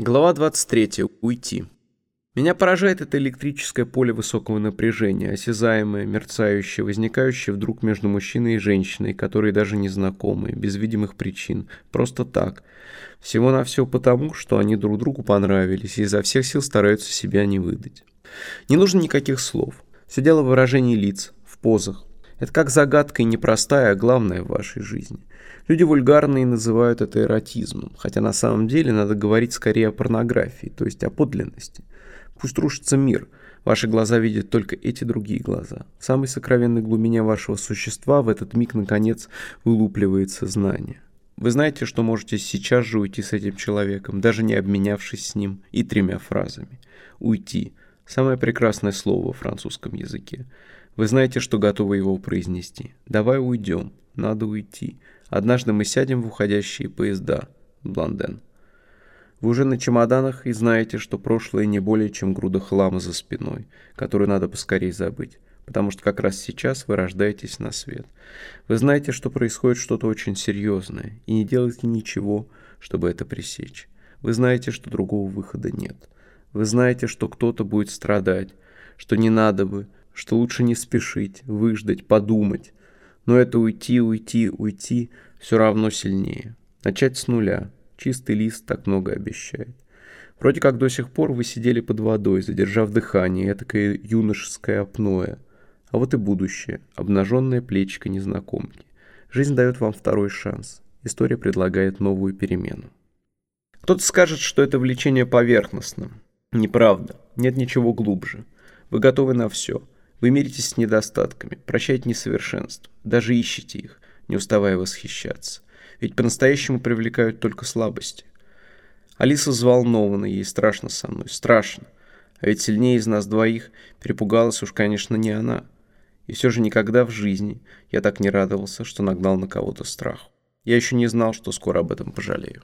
Глава 23. Уйти. Меня поражает это электрическое поле высокого напряжения, осязаемое, мерцающее, возникающее вдруг между мужчиной и женщиной, которые даже не знакомы, без видимых причин, просто так. Всего-навсего потому, что они друг другу понравились и изо всех сил стараются себя не выдать. Не нужно никаких слов. Все дело в выражении лиц, в позах. Это как загадка и непростая, а главная в вашей жизни. Люди вульгарные называют это эротизмом, хотя на самом деле надо говорить скорее о порнографии, то есть о подлинности. Пусть рушится мир, ваши глаза видят только эти другие глаза. В самой сокровенной глубине вашего существа в этот миг, наконец, вылупливается знание. Вы знаете, что можете сейчас же уйти с этим человеком, даже не обменявшись с ним и тремя фразами. Уйти – самое прекрасное слово во французском языке. Вы знаете, что готовы его произнести. Давай уйдем. Надо уйти. Однажды мы сядем в уходящие поезда. Блонден. Вы уже на чемоданах и знаете, что прошлое не более чем груда хлама за спиной, которую надо поскорее забыть, потому что как раз сейчас вы рождаетесь на свет. Вы знаете, что происходит что-то очень серьезное, и не делаете ничего, чтобы это пресечь. Вы знаете, что другого выхода нет. Вы знаете, что кто-то будет страдать, что не надо бы, что лучше не спешить, выждать, подумать. Но это уйти, уйти, уйти все равно сильнее. Начать с нуля. Чистый лист так много обещает. Вроде как до сих пор вы сидели под водой, задержав дыхание, этакое юношеское апноэ. А вот и будущее, обнаженное плечико незнакомки. Жизнь дает вам второй шанс. История предлагает новую перемену. Кто-то скажет, что это влечение поверхностно. Неправда. Нет ничего глубже. Вы готовы на все. Вы миритесь с недостатками, прощаете несовершенств, даже ищете их, не уставая восхищаться. Ведь по-настоящему привлекают только слабости. Алиса взволнована, ей страшно со мной, страшно. А ведь сильнее из нас двоих перепугалась уж, конечно, не она. И все же никогда в жизни я так не радовался, что нагнал на кого-то страх. Я еще не знал, что скоро об этом пожалею.